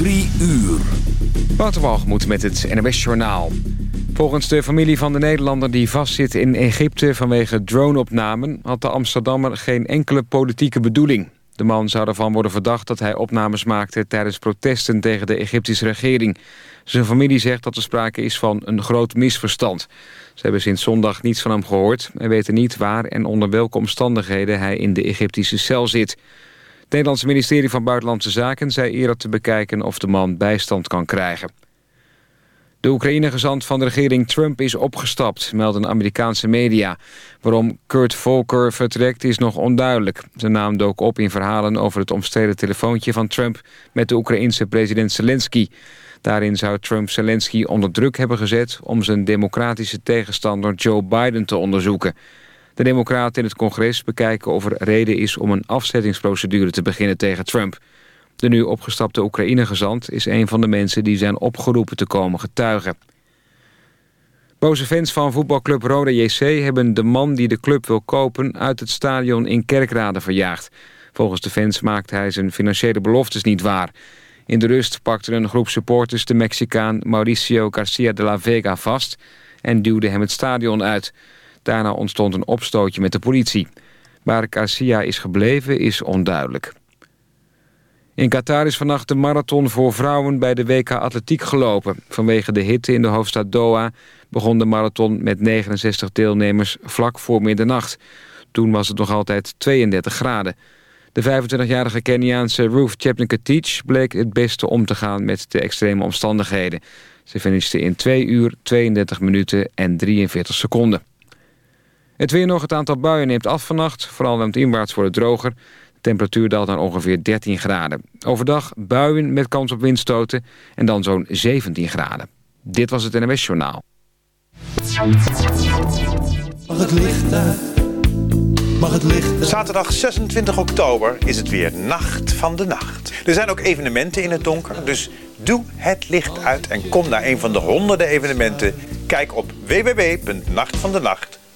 Drie uur. Waterwalgemoed met het NWS Journaal. Volgens de familie van de Nederlander die vastzit in Egypte vanwege droneopnamen... had de Amsterdammer geen enkele politieke bedoeling. De man zou ervan worden verdacht dat hij opnames maakte... tijdens protesten tegen de Egyptische regering. Zijn familie zegt dat er sprake is van een groot misverstand. Ze hebben sinds zondag niets van hem gehoord... en weten niet waar en onder welke omstandigheden hij in de Egyptische cel zit... Het Nederlandse ministerie van Buitenlandse Zaken zei eerder te bekijken of de man bijstand kan krijgen. De Oekraïne-gezant van de regering Trump is opgestapt, melden Amerikaanse media. Waarom Kurt Volker vertrekt is nog onduidelijk. Zijn naam dook op in verhalen over het omstreden telefoontje van Trump met de Oekraïense president Zelensky. Daarin zou Trump Zelensky onder druk hebben gezet om zijn democratische tegenstander Joe Biden te onderzoeken. De democraten in het congres bekijken of er reden is om een afzettingsprocedure te beginnen tegen Trump. De nu opgestapte Oekraïne-gezant is een van de mensen die zijn opgeroepen te komen getuigen. Boze fans van voetbalclub Roda JC hebben de man die de club wil kopen uit het stadion in Kerkrade verjaagd. Volgens de fans maakt hij zijn financiële beloftes niet waar. In de rust pakte een groep supporters de Mexicaan Mauricio Garcia de la Vega vast en duwde hem het stadion uit. Daarna ontstond een opstootje met de politie. Waar Garcia is gebleven is onduidelijk. In Qatar is vannacht de marathon voor vrouwen bij de WK Atletiek gelopen. Vanwege de hitte in de hoofdstad Doha begon de marathon met 69 deelnemers vlak voor middernacht. Toen was het nog altijd 32 graden. De 25-jarige Keniaanse Ruth Chepngetich bleek het beste om te gaan met de extreme omstandigheden. Ze finishte in 2 uur, 32 minuten en 43 seconden. Het weer nog, het aantal buien neemt af vannacht. Vooral het inwaarts wordt het droger. De temperatuur daalt naar ongeveer 13 graden. Overdag buien met kans op windstoten en dan zo'n 17 graden. Dit was het NWS Journaal. Mag het licht uit? Mag het licht Zaterdag 26 oktober is het weer Nacht van de Nacht. Er zijn ook evenementen in het donker, dus doe het licht uit... en kom naar een van de honderden evenementen. Kijk op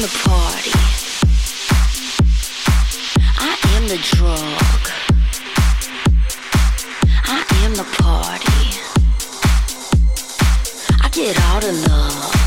The party. I am the drug. I am the party. I get all the love.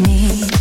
Me.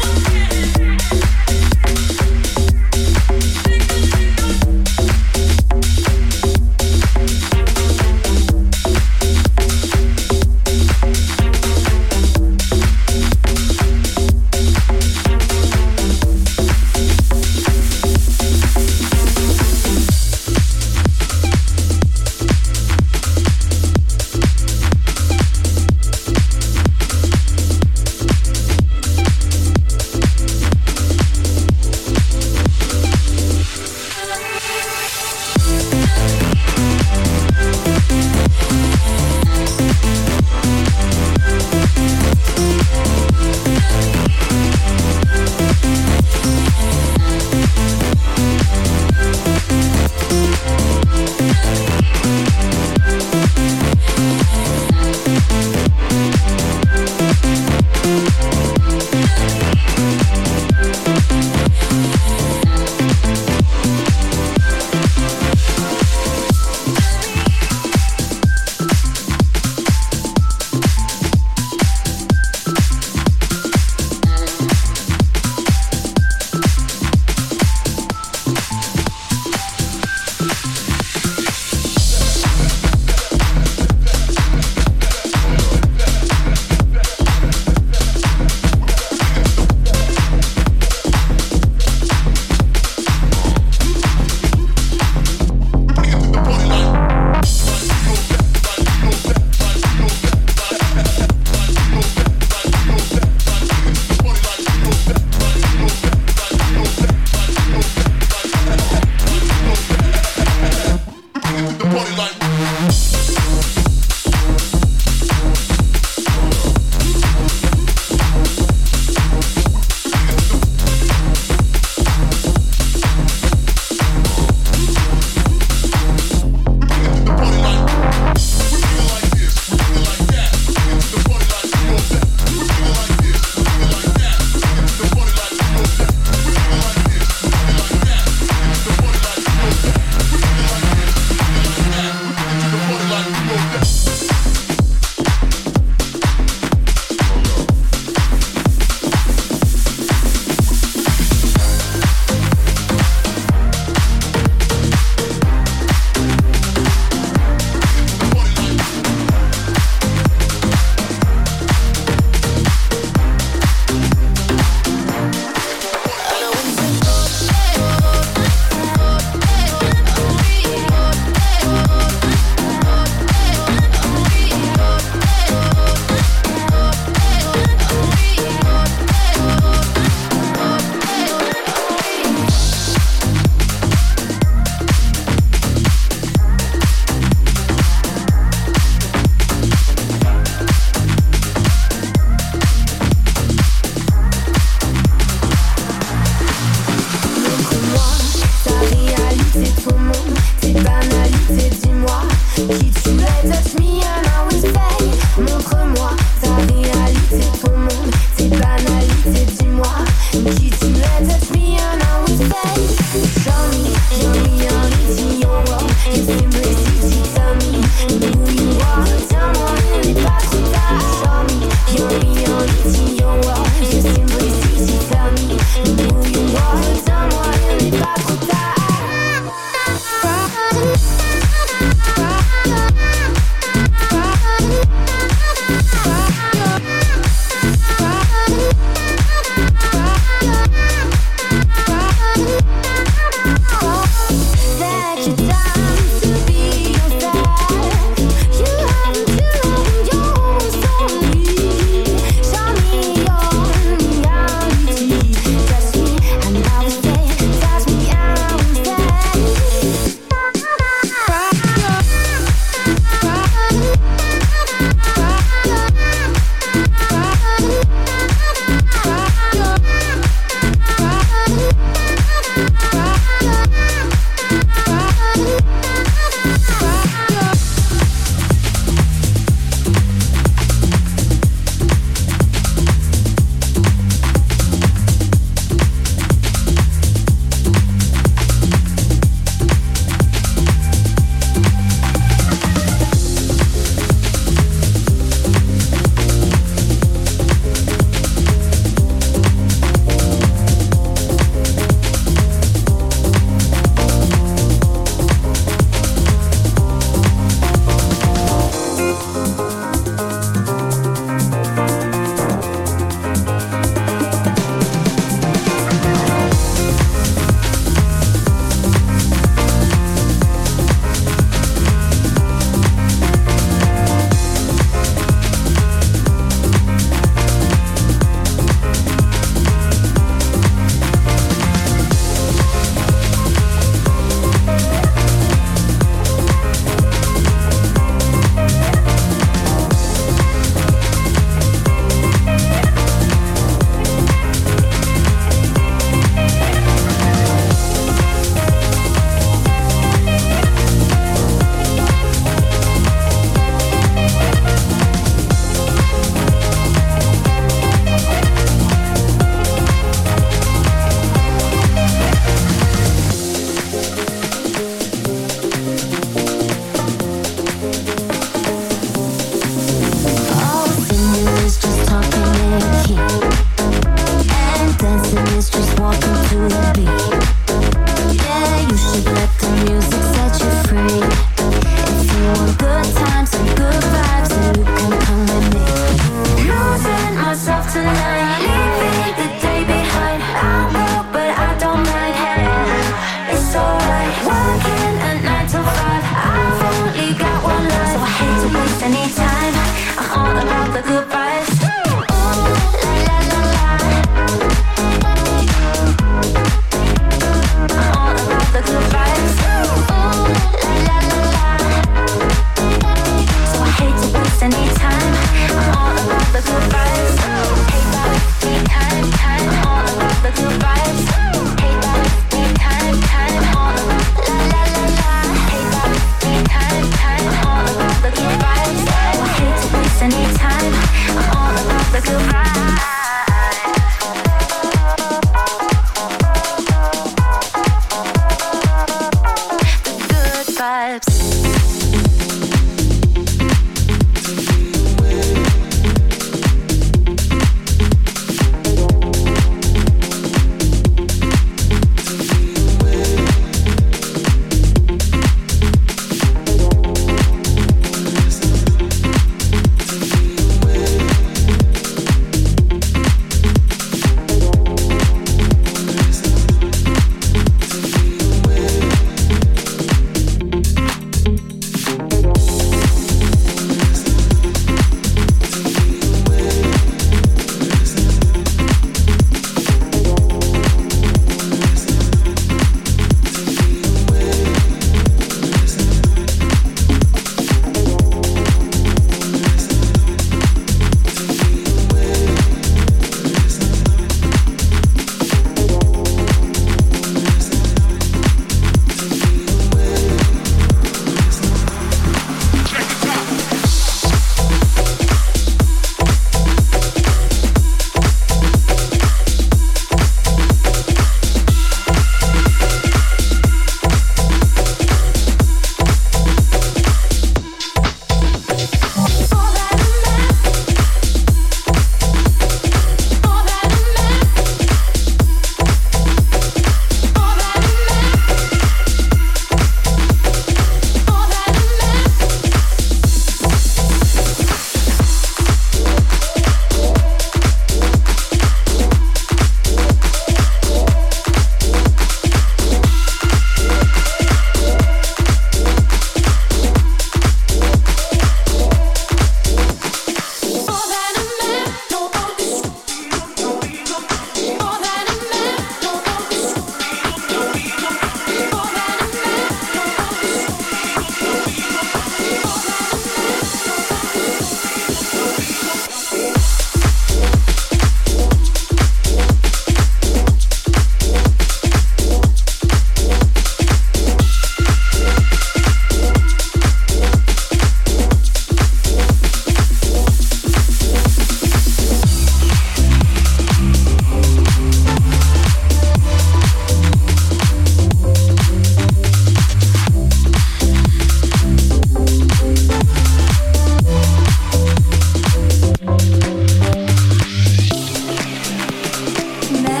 man.